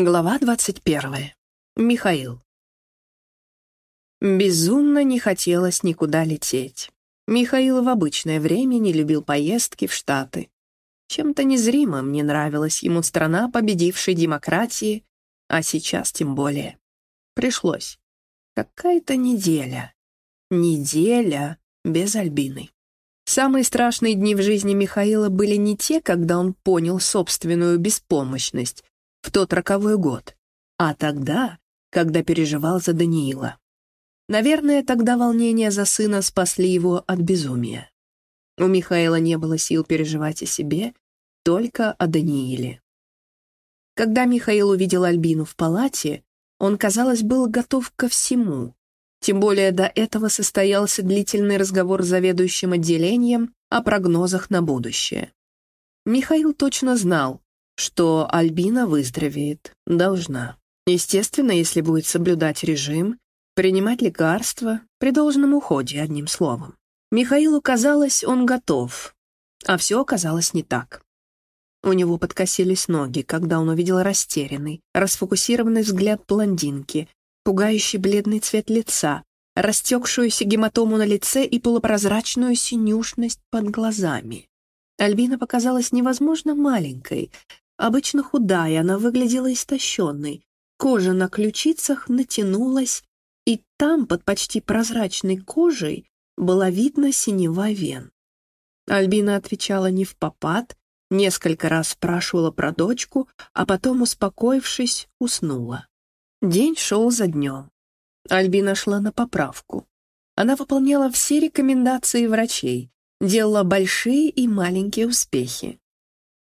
Глава двадцать первая. Михаил. Безумно не хотелось никуда лететь. Михаил в обычное время не любил поездки в Штаты. Чем-то незримым не нравилась ему страна победившей демократии, а сейчас тем более. Пришлось. Какая-то неделя. Неделя без Альбины. Самые страшные дни в жизни Михаила были не те, когда он понял собственную беспомощность, в тот роковой год, а тогда, когда переживал за Даниила. Наверное, тогда волнения за сына спасли его от безумия. У Михаила не было сил переживать о себе, только о Данииле. Когда Михаил увидел Альбину в палате, он, казалось, был готов ко всему. Тем более до этого состоялся длительный разговор с заведующим отделением о прогнозах на будущее. Михаил точно знал, что Альбина выздоровеет, должна. Естественно, если будет соблюдать режим, принимать лекарства, при должном уходе, одним словом. Михаилу казалось, он готов, а все оказалось не так. У него подкосились ноги, когда он увидел растерянный, расфокусированный взгляд блондинки, пугающий бледный цвет лица, растекшуюся гематому на лице и полупрозрачную синюшность под глазами. Альбина показалась невозможно маленькой, Обычно худая, она выглядела истощенной. Кожа на ключицах натянулась, и там, под почти прозрачной кожей, была видна синева вен. Альбина отвечала не в попад, несколько раз спрашивала про дочку, а потом, успокоившись, уснула. День шел за днем. Альбина шла на поправку. Она выполняла все рекомендации врачей, делала большие и маленькие успехи.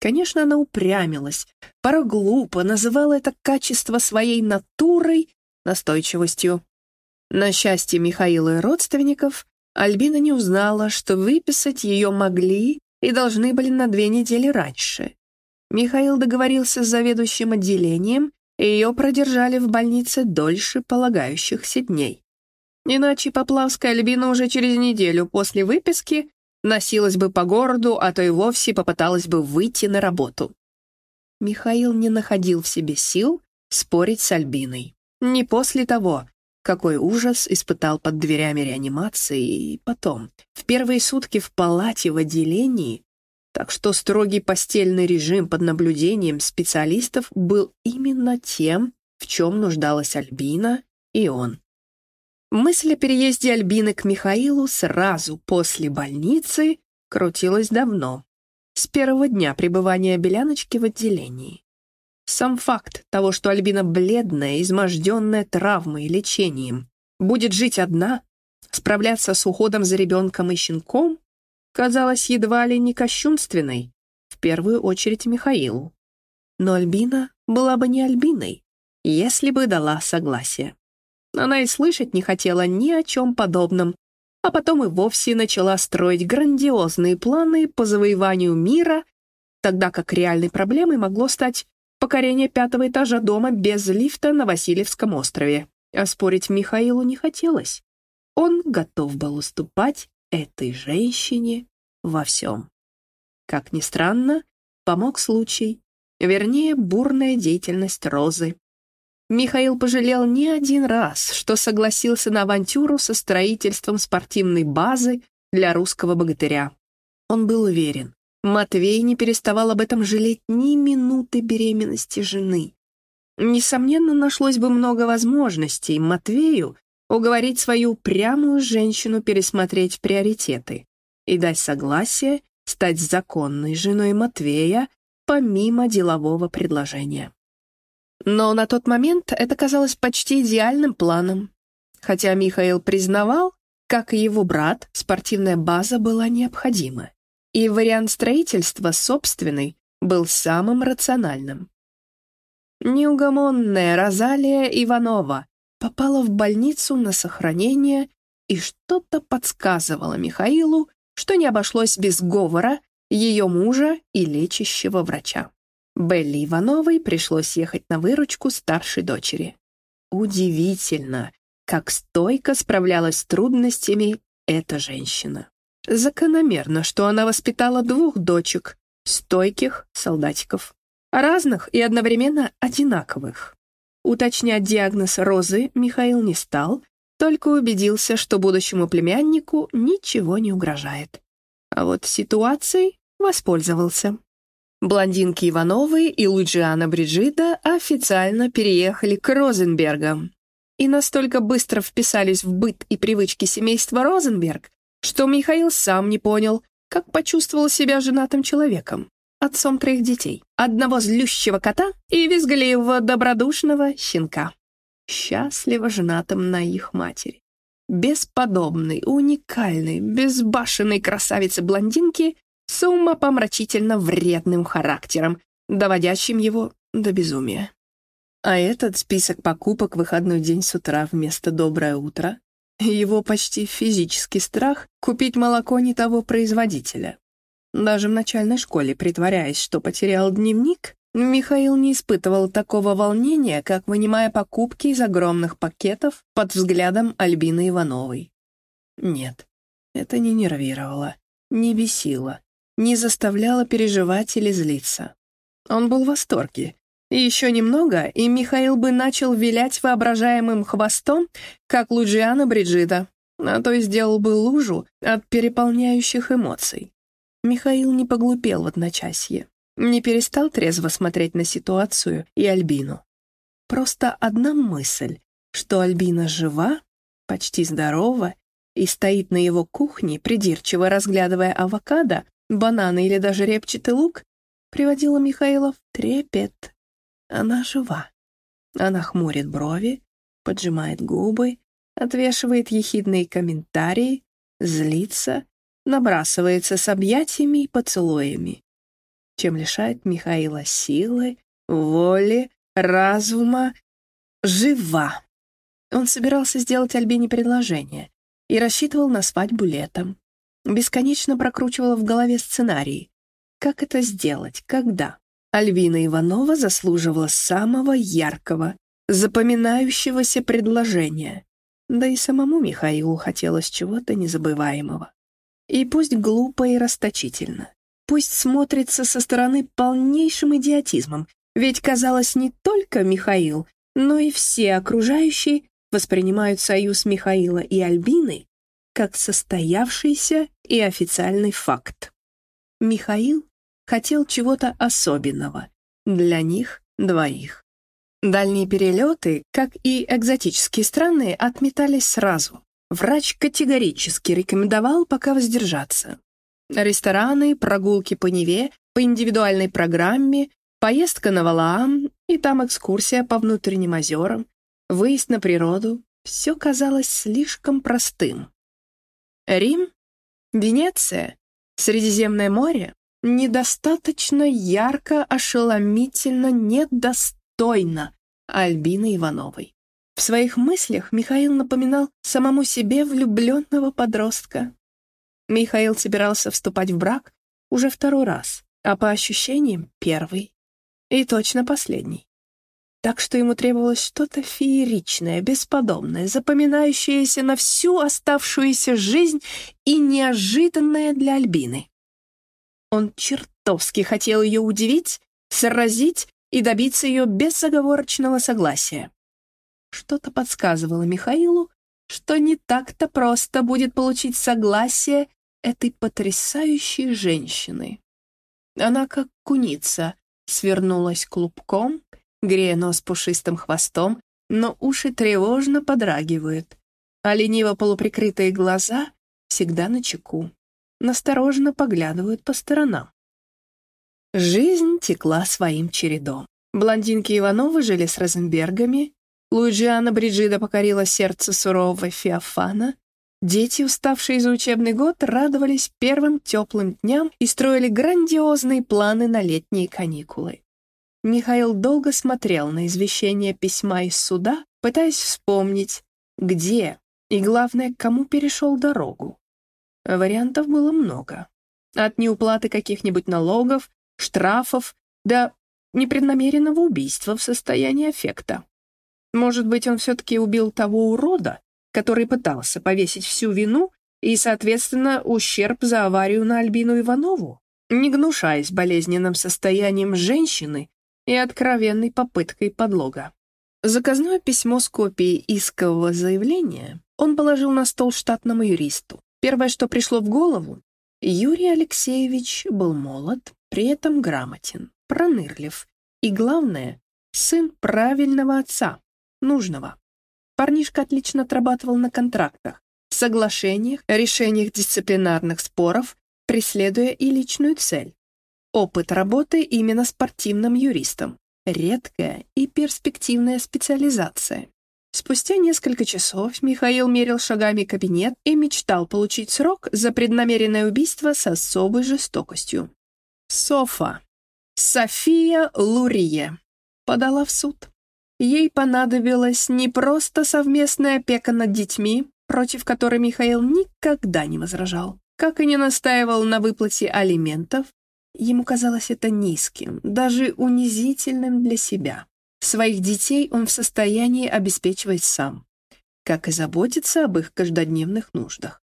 Конечно, она упрямилась, порой глупо называла это качество своей натурой, настойчивостью. На счастье Михаила и родственников, Альбина не узнала, что выписать ее могли и должны были на две недели раньше. Михаил договорился с заведующим отделением, и ее продержали в больнице дольше полагающихся дней. Иначе Поплавская Альбина уже через неделю после выписки носилась бы по городу, а то и вовсе попыталась бы выйти на работу. Михаил не находил в себе сил спорить с Альбиной. Не после того, какой ужас испытал под дверями реанимации и потом, в первые сутки в палате в отделении, так что строгий постельный режим под наблюдением специалистов был именно тем, в чем нуждалась Альбина и он. Мысль о переезде Альбины к Михаилу сразу после больницы крутилась давно, с первого дня пребывания Беляночки в отделении. Сам факт того, что Альбина бледная, изможденная травмой и лечением, будет жить одна, справляться с уходом за ребенком и щенком, казалось едва ли не кощунственной, в первую очередь Михаилу. Но Альбина была бы не Альбиной, если бы дала согласие. Она и слышать не хотела ни о чем подобном, а потом и вовсе начала строить грандиозные планы по завоеванию мира, тогда как реальной проблемой могло стать покорение пятого этажа дома без лифта на Васильевском острове. А спорить Михаилу не хотелось. Он готов был уступать этой женщине во всем. Как ни странно, помог случай, вернее, бурная деятельность Розы. Михаил пожалел не один раз, что согласился на авантюру со строительством спортивной базы для русского богатыря. Он был уверен, Матвей не переставал об этом жалеть ни минуты беременности жены. Несомненно, нашлось бы много возможностей Матвею уговорить свою упрямую женщину пересмотреть приоритеты и дать согласие стать законной женой Матвея помимо делового предложения. Но на тот момент это казалось почти идеальным планом. Хотя Михаил признавал, как и его брат, спортивная база была необходима. И вариант строительства собственный был самым рациональным. Неугомонная Розалия Иванова попала в больницу на сохранение, и что-то подсказывало Михаилу, что не обошлось без говора ее мужа и лечащего врача. Белли Ивановой пришлось ехать на выручку старшей дочери. Удивительно, как стойко справлялась с трудностями эта женщина. Закономерно, что она воспитала двух дочек, стойких солдатиков. разных и одновременно одинаковых. Уточнять диагноз Розы Михаил не стал, только убедился, что будущему племяннику ничего не угрожает. А вот ситуацией воспользовался. Блондинки Ивановы и Луиджиана Бриджида официально переехали к Розенбергам и настолько быстро вписались в быт и привычки семейства Розенберг, что Михаил сам не понял, как почувствовал себя женатым человеком, отцом троих детей, одного злющего кота и визгливого добродушного щенка. Счастливо женатым на их матери. Бесподобной, уникальной, безбашенной красавицы-блондинки с умопомрачительно вредным характером, доводящим его до безумия. А этот список покупок выходной день с утра вместо «доброе утро» — его почти физический страх купить молоко не того производителя. Даже в начальной школе, притворяясь, что потерял дневник, Михаил не испытывал такого волнения, как вынимая покупки из огромных пакетов под взглядом Альбины Ивановой. Нет, это не нервировало, не бесило, не заставляло переживать или злиться. Он был в восторге. И еще немного, и Михаил бы начал вилять воображаемым хвостом, как Луджиана Бриджида, а то и сделал бы лужу от переполняющих эмоций. Михаил не поглупел в одночасье, не перестал трезво смотреть на ситуацию и Альбину. Просто одна мысль, что Альбина жива, почти здорова и стоит на его кухне, придирчиво разглядывая авокадо, бананы или даже репчатый лук, приводила Михаила в трепет. Она жива. Она хмурит брови, поджимает губы, отвешивает ехидные комментарии, злится, набрасывается с объятиями и поцелуями, чем лишает Михаила силы, воли, разума, жива. Он собирался сделать Альбине предложение и рассчитывал на свадьбу летом бесконечно прокручивала в голове сценарий. Как это сделать? Когда? Альвина Иванова заслуживала самого яркого, запоминающегося предложения. Да и самому Михаилу хотелось чего-то незабываемого. И пусть глупо и расточительно. Пусть смотрится со стороны полнейшим идиотизмом, ведь, казалось, не только Михаил, но и все окружающие воспринимают союз Михаила и Альбины как состоявшийся и официальный факт. Михаил хотел чего-то особенного для них двоих. Дальние перелеты, как и экзотические страны, отметались сразу. Врач категорически рекомендовал пока воздержаться. Рестораны, прогулки по Неве, по индивидуальной программе, поездка на Валаам и там экскурсия по внутренним озерам, выезд на природу — все казалось слишком простым. Рим, Венеция, Средиземное море недостаточно ярко, ошеломительно, недостойно Альбины Ивановой. В своих мыслях Михаил напоминал самому себе влюбленного подростка. Михаил собирался вступать в брак уже второй раз, а по ощущениям — первый. И точно последний так что ему требовалось что-то фееричное, бесподобное, запоминающееся на всю оставшуюся жизнь и неожиданное для Альбины. Он чертовски хотел ее удивить, сразить и добиться ее безоговорочного согласия. Что-то подсказывало Михаилу, что не так-то просто будет получить согласие этой потрясающей женщины. Она, как куница, свернулась клубком, грея нос пушистым хвостом, но уши тревожно подрагивают, а лениво полуприкрытые глаза всегда на чеку, настороженно поглядывают по сторонам. Жизнь текла своим чередом. Блондинки Ивановы жили с Розенбергами, Луиджиана Бриджида покорила сердце сурового Феофана, дети, уставшие за учебный год, радовались первым теплым дням и строили грандиозные планы на летние каникулы. Михаил долго смотрел на извещение письма из суда, пытаясь вспомнить, где и, главное, кому перешел дорогу. Вариантов было много. От неуплаты каких-нибудь налогов, штрафов до непреднамеренного убийства в состоянии аффекта. Может быть, он все-таки убил того урода, который пытался повесить всю вину и, соответственно, ущерб за аварию на Альбину Иванову? Не гнушаясь болезненным состоянием женщины, и откровенной попыткой подлога. Заказное письмо с копией искового заявления он положил на стол штатному юристу. Первое, что пришло в голову, Юрий Алексеевич был молод, при этом грамотен, пронырлив и, главное, сын правильного отца, нужного. Парнишка отлично отрабатывал на контрактах, соглашениях, решениях дисциплинарных споров, преследуя и личную цель. Опыт работы именно спортивным юристом. Редкая и перспективная специализация. Спустя несколько часов Михаил мерил шагами кабинет и мечтал получить срок за преднамеренное убийство с особой жестокостью. Софа. София Лурие. Подала в суд. Ей понадобилась не просто совместная опека над детьми, против которой Михаил никогда не возражал, как и не настаивал на выплате алиментов, Ему казалось это низким, даже унизительным для себя. Своих детей он в состоянии обеспечивать сам, как и заботиться об их каждодневных нуждах.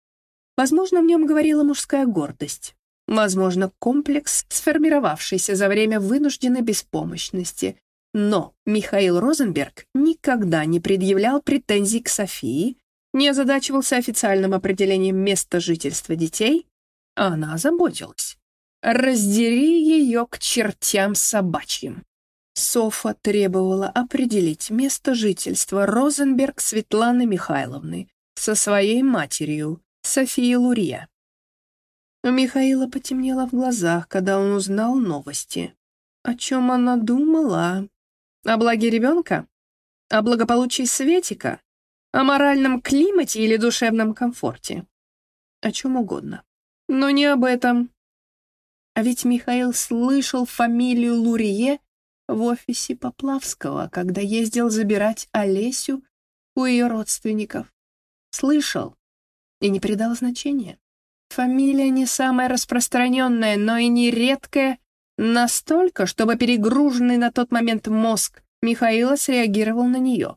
Возможно, в нем говорила мужская гордость. Возможно, комплекс, сформировавшийся за время вынужденной беспомощности. Но Михаил Розенберг никогда не предъявлял претензий к Софии, не озадачивался официальным определением места жительства детей, а она заботилась. Раздери ее к чертям собачьим. Софа требовала определить место жительства Розенберг Светланы Михайловны со своей матерью, Софией Лурье. У Михаила потемнело в глазах, когда он узнал новости. О чем она думала? О благе ребенка? О благополучии Светика? О моральном климате или душевном комфорте? О чем угодно. Но не об этом. А ведь Михаил слышал фамилию Лурье в офисе Поплавского, когда ездил забирать Олесю у ее родственников. Слышал и не придал значения. Фамилия не самая распространенная, но и не редкая настолько, чтобы перегруженный на тот момент мозг Михаила среагировал на нее.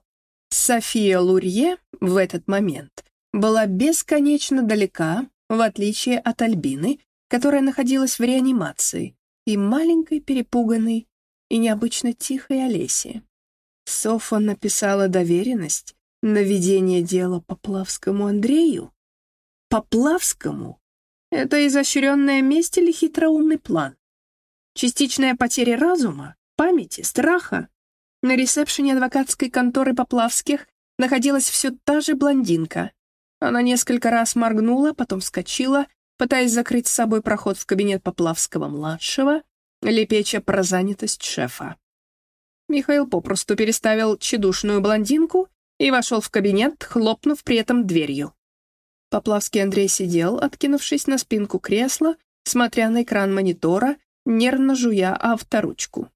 София Лурье в этот момент была бесконечно далека, в отличие от Альбины, которая находилась в реанимации, и маленькой, перепуганной и необычно тихой Олеси. Софа написала доверенность на ведение дела Поплавскому Андрею. Поплавскому? Это изощренная месть или хитроумный план? Частичная потеря разума, памяти, страха? На ресепшене адвокатской конторы Поплавских находилась все та же блондинка. Она несколько раз моргнула, потом вскочила пытаясь закрыть с собой проход в кабинет Поплавского-младшего, лепеча про занятость шефа. Михаил попросту переставил тщедушную блондинку и вошел в кабинет, хлопнув при этом дверью. Поплавский Андрей сидел, откинувшись на спинку кресла, смотря на экран монитора, нервно жуя авторучку.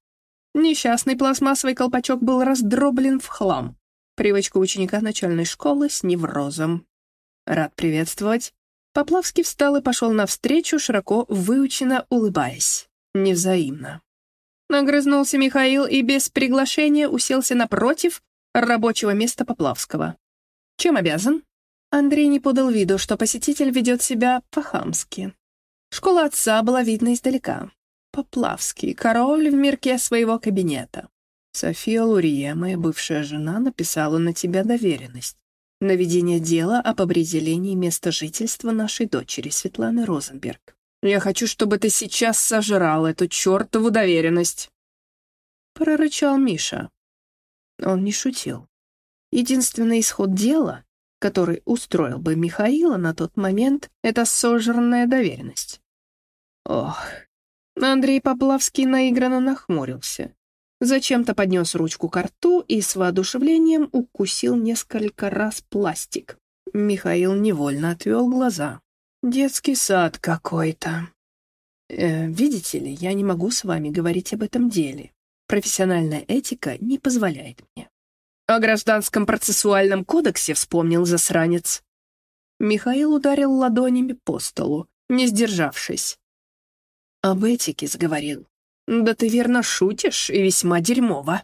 Несчастный пластмассовый колпачок был раздроблен в хлам. Привычка ученика начальной школы с неврозом. Рад приветствовать. Поплавский встал и пошел навстречу, широко выученно улыбаясь. Невзаимно. Нагрызнулся Михаил и без приглашения уселся напротив рабочего места Поплавского. Чем обязан? Андрей не подал виду, что посетитель ведет себя по-хамски. Школа отца была видна издалека. Поплавский, король в мирке своего кабинета. София Лурье, моя бывшая жена, написала на тебя доверенность на ведение дела об определении места жительства нашей дочери Светланы Розенберг. Я хочу, чтобы ты сейчас сожрал эту чертову доверенность!» Прорычал Миша. Он не шутил. Единственный исход дела, который устроил бы Михаила на тот момент, это сожранная доверенность. Ох, Андрей Поплавский наигранно нахмурился. Зачем-то поднес ручку к рту и с воодушевлением укусил несколько раз пластик. Михаил невольно отвел глаза. «Детский сад какой-то». Э, «Видите ли, я не могу с вами говорить об этом деле. Профессиональная этика не позволяет мне». «О гражданском процессуальном кодексе вспомнил засранец». Михаил ударил ладонями по столу, не сдержавшись. «Об этике заговорил. «Да ты верно шутишь, и весьма дерьмово».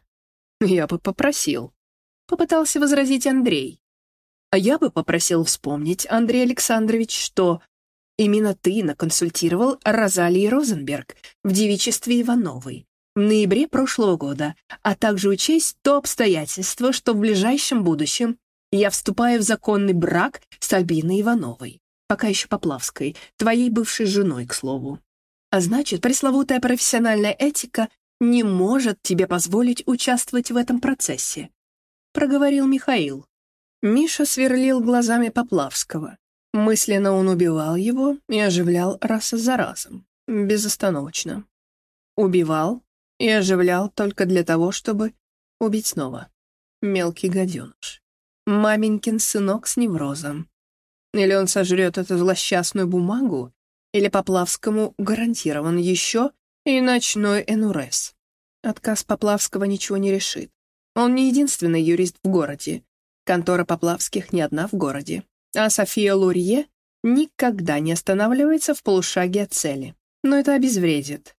«Я бы попросил», — попытался возразить Андрей. «А я бы попросил вспомнить, Андрей Александрович, что именно ты наконсультировал Розалии Розенберг в девичестве Ивановой, в ноябре прошлого года, а также учесть то обстоятельство, что в ближайшем будущем я вступаю в законный брак с Альбиной Ивановой, пока еще Поплавской, твоей бывшей женой, к слову. А значит, пресловутая профессиональная этика не может тебе позволить участвовать в этом процессе», — проговорил Михаил. Миша сверлил глазами Поплавского. Мысленно он убивал его и оживлял раз за разом, безостановочно. Убивал и оживлял только для того, чтобы убить снова. Мелкий гаденыш. Маменькин сынок с неврозом. Или он сожрет эту злосчастную бумагу, или Поплавскому гарантирован еще и ночной энурез. Отказ Поплавского ничего не решит. Он не единственный юрист в городе. Контора Поплавских не одна в городе. А София Лурье никогда не останавливается в полушаге от цели. Но это обезвредит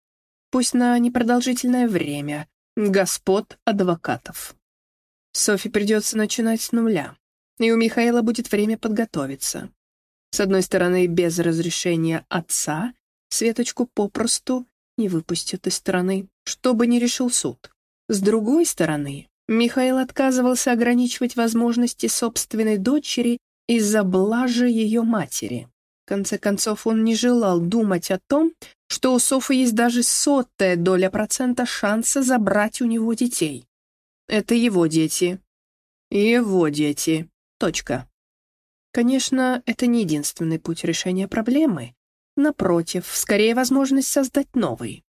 пусть на непродолжительное время, господ адвокатов. Софи придется начинать с нуля, и у Михаила будет время подготовиться. С одной стороны, без разрешения отца Светочку попросту не выпустят из страны, что бы ни решил суд. С другой стороны, Михаил отказывался ограничивать возможности собственной дочери из-за блажи ее матери. В конце концов, он не желал думать о том, что у Софы есть даже сотая доля процента шанса забрать у него детей. Это его дети. Его дети. Точка. Конечно, это не единственный путь решения проблемы. Напротив, скорее возможность создать новый.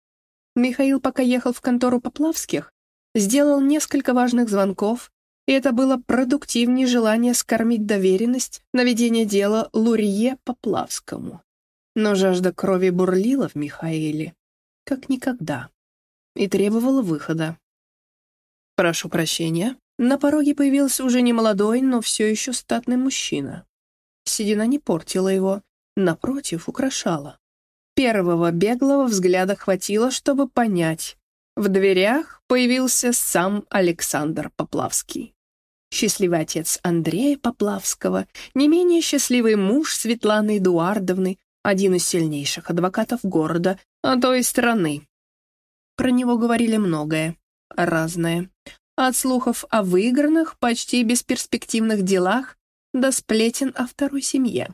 Михаил, пока ехал в контору Поплавских, сделал несколько важных звонков и это было продуктивнее желания скормить доверенность на ведение дела Лурье Поплавскому. Но жажда крови бурлила в Михаиле, как никогда, и требовала выхода. «Прошу прощения». На пороге появился уже не молодой, но все еще статный мужчина. Седина не портила его, напротив, украшала. Первого беглого взгляда хватило, чтобы понять. В дверях появился сам Александр Поплавский счастливый отец Андрея Поплавского, не менее счастливый муж Светланы Эдуардовны, один из сильнейших адвокатов города, а то и страны. Про него говорили многое, разное. От слухов о выигранных, почти бесперспективных делах до сплетен о второй семье.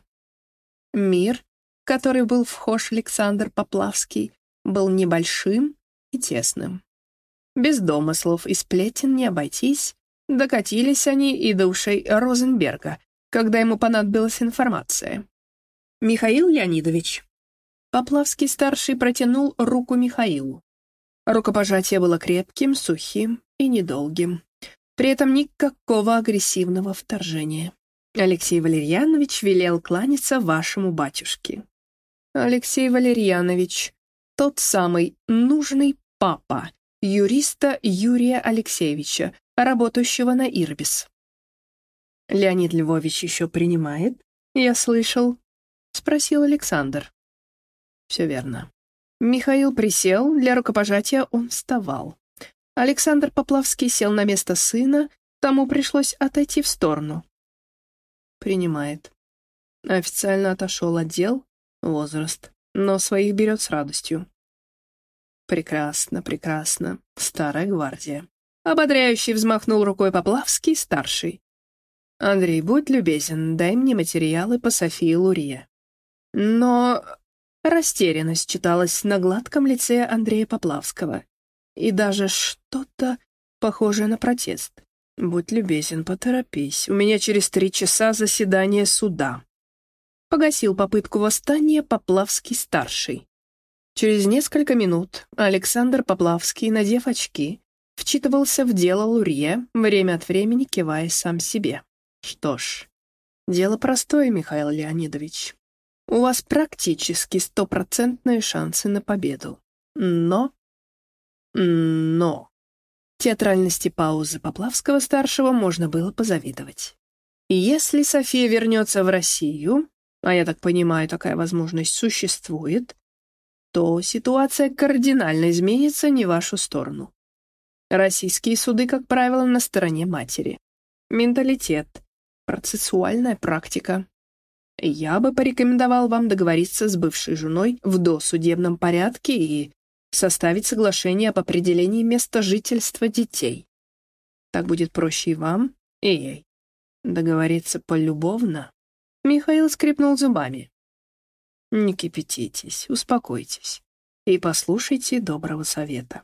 Мир, который был вхож Александр Поплавский, был небольшим и тесным. Без домыслов и сплетен не обойтись, Докатились они и до ушей Розенберга, когда ему понадобилась информация. «Михаил Леонидович». Поплавский-старший протянул руку Михаилу. Рукопожатие было крепким, сухим и недолгим. При этом никакого агрессивного вторжения. Алексей Валерьянович велел кланяться вашему батюшке. Алексей Валерьянович, тот самый нужный папа, юриста Юрия Алексеевича, работающего на Ирбис. «Леонид Львович еще принимает?» «Я слышал», — спросил Александр. «Все верно». Михаил присел, для рукопожатия он вставал. Александр Поплавский сел на место сына, тому пришлось отойти в сторону. «Принимает». Официально отошел отдел, возраст, но своих берет с радостью. Прекрасно, прекрасно. Старая гвардия. Ободряющий взмахнул рукой Поплавский, старший. «Андрей, будь любезен, дай мне материалы по Софии Лурье». Но растерянность читалась на гладком лице Андрея Поплавского. И даже что-то похожее на протест. «Будь любезен, поторопись. У меня через три часа заседание суда». Погасил попытку восстания Поплавский-старший. Через несколько минут Александр Поплавский, надев очки, вчитывался в дело Лурье, время от времени кивая сам себе. Что ж, дело простое, Михаил Леонидович. У вас практически стопроцентные шансы на победу. Но... Но... Театральности паузы Поплавского-старшего можно было позавидовать. И если София вернется в Россию, а я так понимаю, такая возможность существует, то ситуация кардинально изменится не в вашу сторону. Российские суды, как правило, на стороне матери. Менталитет, процессуальная практика. Я бы порекомендовал вам договориться с бывшей женой в досудебном порядке и составить соглашение об определении места жительства детей. Так будет проще и вам, и ей. Договориться полюбовно? Михаил скрипнул зубами. Не кипятитесь, успокойтесь и послушайте доброго совета.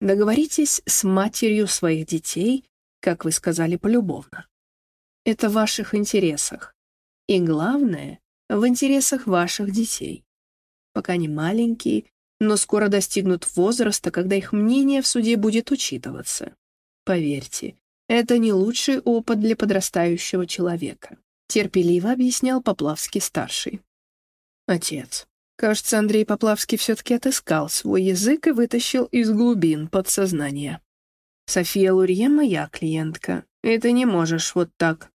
Договоритесь с матерью своих детей, как вы сказали, полюбовно. Это в ваших интересах. И главное, в интересах ваших детей. Пока они маленькие, но скоро достигнут возраста, когда их мнение в суде будет учитываться. Поверьте, это не лучший опыт для подрастающего человека, терпеливо объяснял Поплавский-старший. Отец. Кажется, Андрей Поплавский все-таки отыскал свой язык и вытащил из глубин подсознания. София Лурье моя клиентка. И ты не можешь вот так.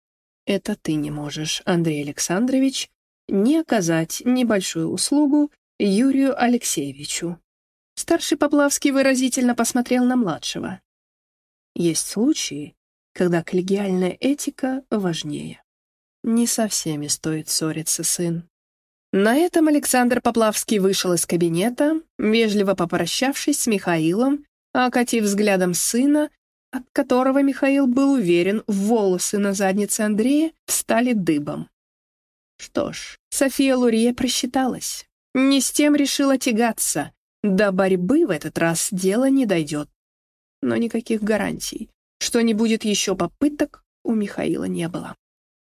Это ты не можешь, Андрей Александрович, не оказать небольшую услугу Юрию Алексеевичу. Старший Поплавский выразительно посмотрел на младшего. Есть случаи, когда коллегиальная этика важнее. Не со всеми стоит ссориться, сын. На этом Александр Поплавский вышел из кабинета, вежливо попрощавшись с Михаилом, окатив взглядом сына, от которого Михаил был уверен, волосы на заднице Андрея стали дыбом. Что ж, София Лурье просчиталась. Не с тем решила тягаться. До борьбы в этот раз дело не дойдет. Но никаких гарантий, что не будет еще попыток, у Михаила не было.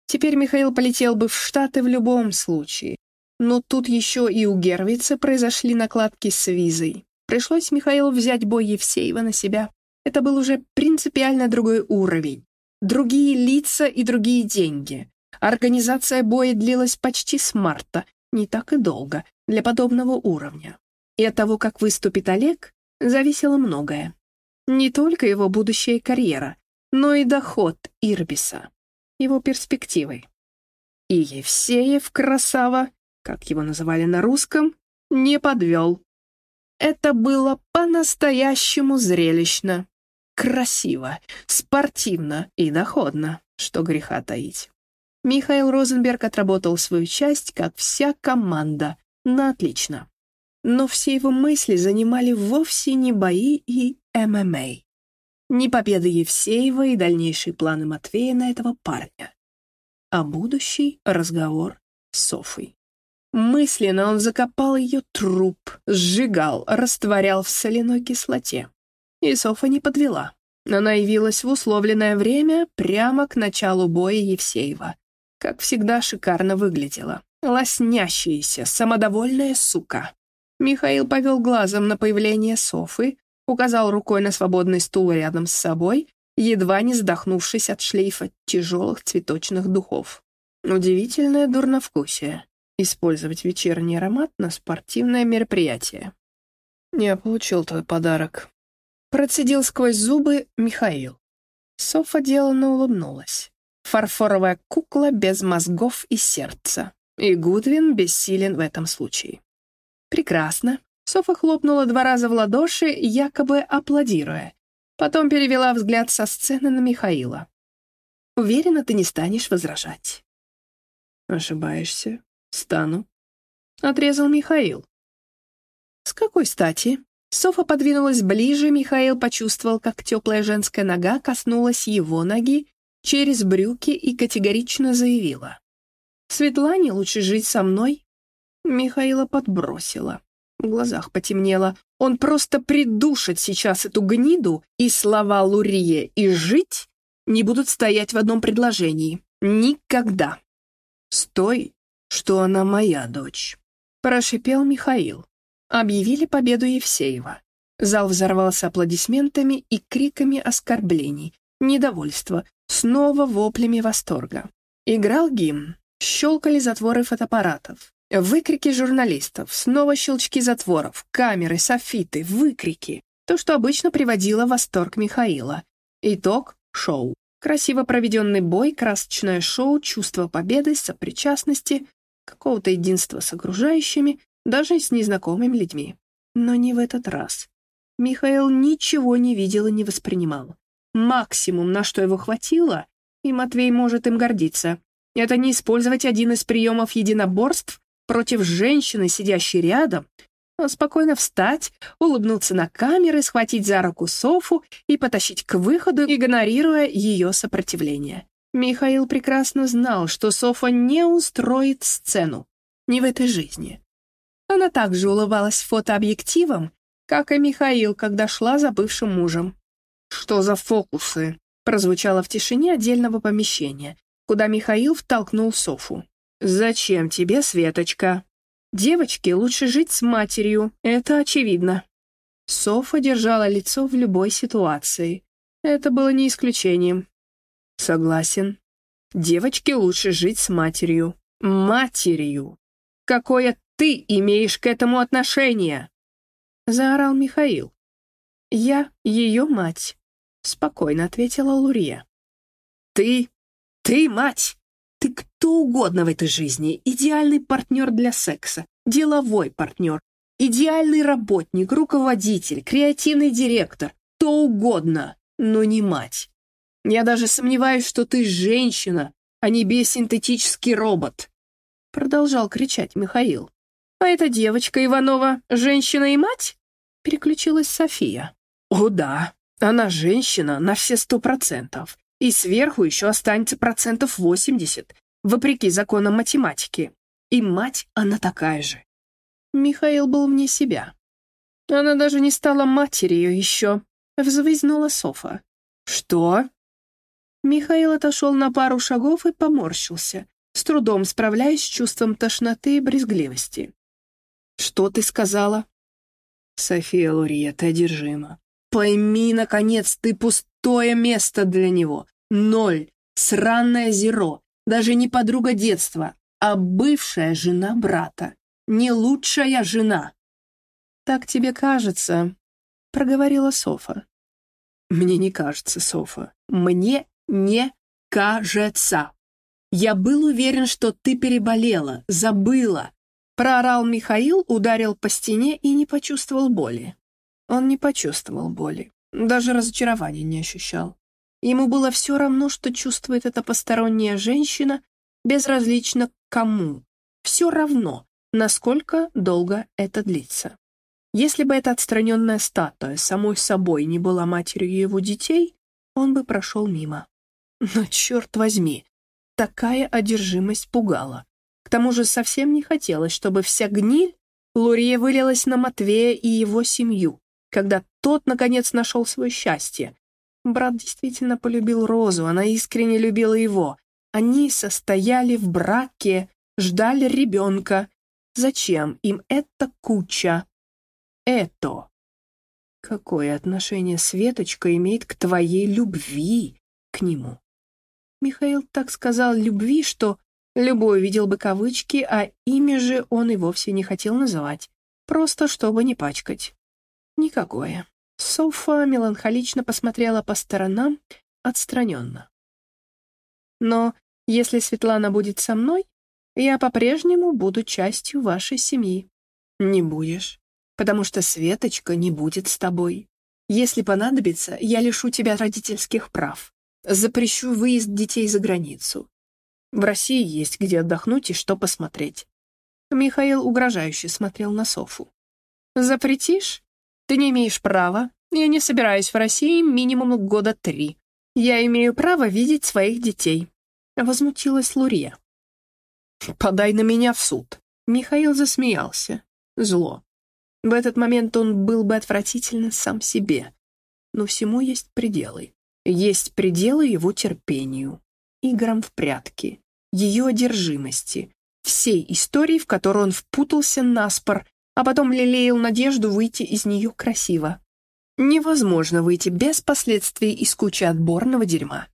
Теперь Михаил полетел бы в Штаты в любом случае. Но тут еще и у Гервица произошли накладки с визой. Пришлось Михаилу взять бой Евсеева на себя. Это был уже принципиально другой уровень. Другие лица и другие деньги. Организация боя длилась почти с марта, не так и долго, для подобного уровня. И от того, как выступит Олег, зависело многое. Не только его будущая карьера, но и доход Ирбиса, его перспективы. И Евсеев, красава, как его называли на русском, не подвел. Это было по-настоящему зрелищно, красиво, спортивно и доходно, что греха таить. Михаил Розенберг отработал свою часть, как вся команда, на отлично. Но все его мысли занимали вовсе не бои и ММА. Не победы Евсеева и дальнейшие планы Матвея на этого парня, а будущий разговор с Софой. Мысленно он закопал ее труп, сжигал, растворял в соляной кислоте. И Софа не подвела. Она явилась в условленное время прямо к началу боя Евсеева. Как всегда, шикарно выглядела. Лоснящаяся, самодовольная сука. Михаил повел глазом на появление Софы, указал рукой на свободный стул рядом с собой, едва не задохнувшись от шлейфа тяжелых цветочных духов. Удивительное дурновкусие — использовать вечерний аромат на спортивное мероприятие. «Я получил твой подарок», — процедил сквозь зубы Михаил. Софа деланно улыбнулась. Фарфоровая кукла без мозгов и сердца. И Гудвин бессилен в этом случае. «Прекрасно», Софа хлопнула два раза в ладоши, якобы аплодируя. Потом перевела взгляд со сцены на Михаила. «Уверена, ты не станешь возражать». «Ошибаешься. Стану», — отрезал Михаил. «С какой стати?» Софа подвинулась ближе, Михаил почувствовал, как теплая женская нога коснулась его ноги через брюки и категорично заявила. «Светлане лучше жить со мной». Михаила подбросила. В глазах потемнело. Он просто придушит сейчас эту гниду, и слова Лурие и «жить» не будут стоять в одном предложении. Никогда. «Стой, что она моя дочь», — прошипел Михаил. Объявили победу Евсеева. Зал взорвался аплодисментами и криками оскорблений, недовольства, снова воплями восторга. Играл гимн, щелкали затворы фотоаппаратов. Выкрики журналистов, снова щелчки затворов, камеры, софиты, выкрики. То, что обычно приводило в восторг Михаила. Итог — шоу. Красиво проведенный бой, красочное шоу, чувство победы, сопричастности, какого-то единства с окружающими, даже с незнакомыми людьми. Но не в этот раз. Михаил ничего не видел и не воспринимал. Максимум, на что его хватило, и Матвей может им гордиться, это не использовать один из приемов единоборств против женщины, сидящей рядом, спокойно встать, улыбнуться на камеры, схватить за руку Софу и потащить к выходу, игнорируя ее сопротивление. Михаил прекрасно знал, что Софа не устроит сцену. Не в этой жизни. Она также улыбалась фотообъективом, как и Михаил, когда шла за бывшим мужем. «Что за фокусы?» прозвучало в тишине отдельного помещения, куда Михаил втолкнул Софу. «Зачем тебе, Светочка?» «Девочке лучше жить с матерью, это очевидно». Софа держала лицо в любой ситуации. Это было не исключением. «Согласен. Девочке лучше жить с матерью. Матерью! Какое ты имеешь к этому отношение?» Заорал Михаил. «Я ее мать», — спокойно ответила Лурия. «Ты? Ты мать? Ты кто угодно в этой жизни. Идеальный партнер для секса, деловой партнер, идеальный работник, руководитель, креативный директор, кто угодно, но не мать. Я даже сомневаюсь, что ты женщина, а не биосинтетический робот», — продолжал кричать Михаил. «А эта девочка Иванова женщина и мать?» — переключилась София. «О да, она женщина на все сто процентов, и сверху еще останется процентов восемьдесят, вопреки законам математики. И мать она такая же». Михаил был вне себя. «Она даже не стала матерью еще», — взвизнула Софа. «Что?» Михаил отошел на пару шагов и поморщился, с трудом справляясь с чувством тошноты и брезгливости. «Что ты сказала?» «София Лурия, ты одержима. Пойми, наконец, ты пустое место для него. Ноль. Сранное зеро. Даже не подруга детства, а бывшая жена брата. Не лучшая жена». «Так тебе кажется», — проговорила Софа. «Мне не кажется, Софа. Мне не кажется. Я был уверен, что ты переболела, забыла. Проорал Михаил, ударил по стене и не почувствовал боли. Он не почувствовал боли, даже разочарования не ощущал. Ему было все равно, что чувствует эта посторонняя женщина, безразлично кому. Все равно, насколько долго это длится. Если бы эта отстраненная статуя самой собой не была матерью его детей, он бы прошел мимо. Но, черт возьми, такая одержимость пугала. К тому же совсем не хотелось, чтобы вся гниль Лурия вылилась на Матвея и его семью, когда тот, наконец, нашел свое счастье. Брат действительно полюбил Розу, она искренне любила его. Они состояли в браке, ждали ребенка. Зачем им эта куча? Это. Какое отношение Светочка имеет к твоей любви к нему? Михаил так сказал любви, что любой видел бы кавычки, а имя же он и вовсе не хотел называть, просто чтобы не пачкать. Никакое. Софа меланхолично посмотрела по сторонам, отстраненно. Но если Светлана будет со мной, я по-прежнему буду частью вашей семьи. Не будешь, потому что Светочка не будет с тобой. Если понадобится, я лишу тебя родительских прав. Запрещу выезд детей за границу. В России есть где отдохнуть и что посмотреть. Михаил угрожающе смотрел на Софу. «Запретишь? Ты не имеешь права. Я не собираюсь в России минимум года три. Я имею право видеть своих детей», — возмутилась Лурия. «Подай на меня в суд». Михаил засмеялся. Зло. В этот момент он был бы отвратительно сам себе. Но всему есть пределы. Есть пределы его терпению, играм в прятки, ее одержимости, всей истории, в которую он впутался наспор, а потом лелеял надежду выйти из нее красиво. Невозможно выйти без последствий из кучи отборного дерьма.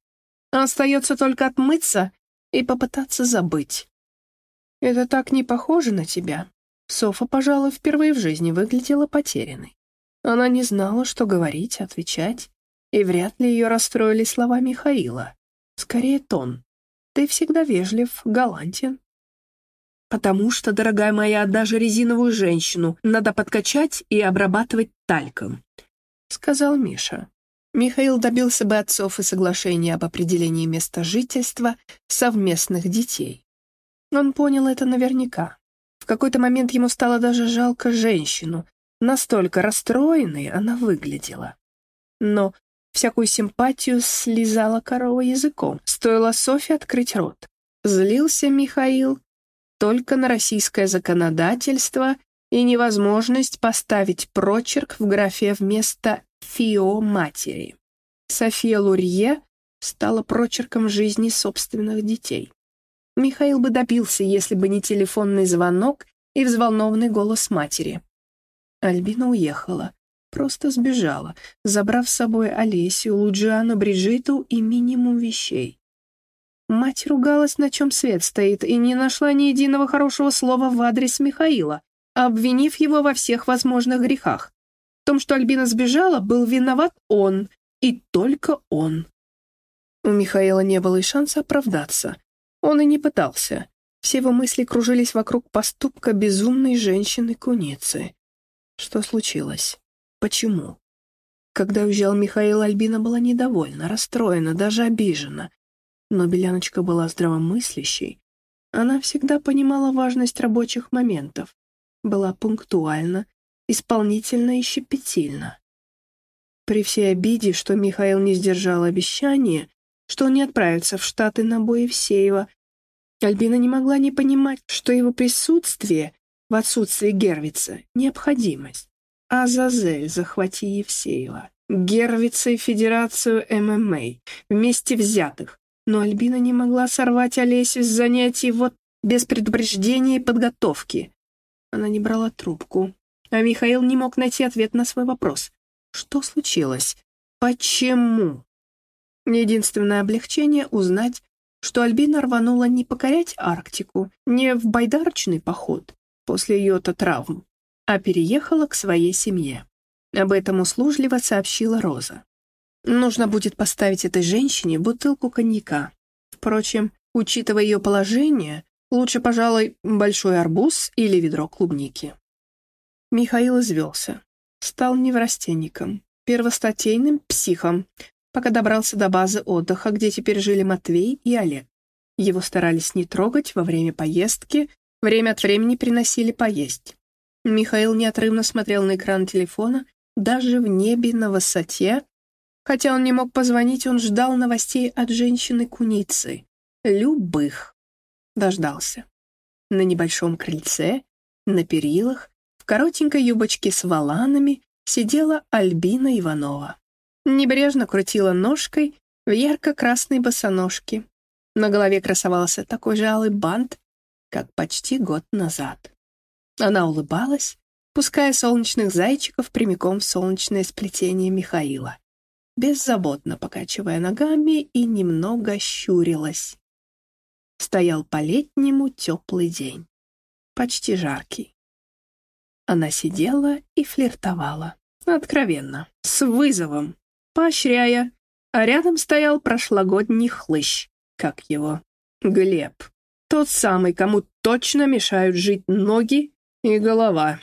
Остается только отмыться и попытаться забыть. Это так не похоже на тебя. Софа, пожалуй, впервые в жизни выглядела потерянной. Она не знала, что говорить, отвечать. И вряд ли ее расстроили слова Михаила. Скорее, тон. Ты всегда вежлив, галантен. «Потому что, дорогая моя, даже резиновую женщину надо подкачать и обрабатывать тальком», — сказал Миша. Михаил добился бы отцов и соглашения об определении места жительства совместных детей. Он понял это наверняка. В какой-то момент ему стало даже жалко женщину. Настолько расстроенной она выглядела. Но всякую симпатию слезала корова языком. Стоило Софье открыть рот. Злился Михаил только на российское законодательство и невозможность поставить прочерк в графе вместо «фио матери». София Лурье стала прочерком жизни собственных детей. Михаил бы добился, если бы не телефонный звонок и взволнованный голос матери. Альбина уехала, просто сбежала, забрав с собой Олесю, Луджиану, Бриджиту и минимум вещей. Мать ругалась, на чем свет стоит, и не нашла ни единого хорошего слова в адрес Михаила, обвинив его во всех возможных грехах. В том, что Альбина сбежала, был виноват он, и только он. У Михаила не было и шанса оправдаться. Он и не пытался. Все его мысли кружились вокруг поступка безумной женщины-куницы. Что случилось? Почему? Когда уезжал Михаил, Альбина была недовольна, расстроена, даже обижена. Но Беляночка была здравомыслящей. Она всегда понимала важность рабочих моментов, была пунктуальна, исполнительна и щепетильна. При всей обиде, что Михаил не сдержал обещания, что он не отправится в Штаты на бой Евсеева, Альбина не могла не понимать, что его присутствие в отсутствии Гервица — необходимость. Азазель, захвати Евсеева. Гервица и Федерацию ММА, вместе взятых, но Альбина не могла сорвать Олесю с занятий вот без предупреждения и подготовки. Она не брала трубку, а Михаил не мог найти ответ на свой вопрос. Что случилось? Почему? Единственное облегчение — узнать, что Альбина рванула не покорять Арктику, не в байдарочный поход после ее-то травм, а переехала к своей семье. Об этом услужливо сообщила Роза. Нужно будет поставить этой женщине бутылку коньяка. Впрочем, учитывая ее положение, лучше, пожалуй, большой арбуз или ведро клубники. Михаил извелся. Стал неврастенником, первостатейным психом, пока добрался до базы отдыха, где теперь жили Матвей и Олег. Его старались не трогать во время поездки, время от времени приносили поесть. Михаил неотрывно смотрел на экран телефона, даже в небе на высоте Хотя он не мог позвонить, он ждал новостей от женщины-куницы. Любых. Дождался. На небольшом крыльце, на перилах, в коротенькой юбочке с воланами сидела Альбина Иванова. Небрежно крутила ножкой в ярко-красной босоножке. На голове красовался такой же алый бант, как почти год назад. Она улыбалась, пуская солнечных зайчиков прямиком в солнечное сплетение Михаила беззаботно покачивая ногами и немного щурилась. Стоял по-летнему теплый день, почти жаркий. Она сидела и флиртовала, откровенно, с вызовом, поощряя, а рядом стоял прошлогодний хлыщ, как его, Глеб. Тот самый, кому точно мешают жить ноги и голова.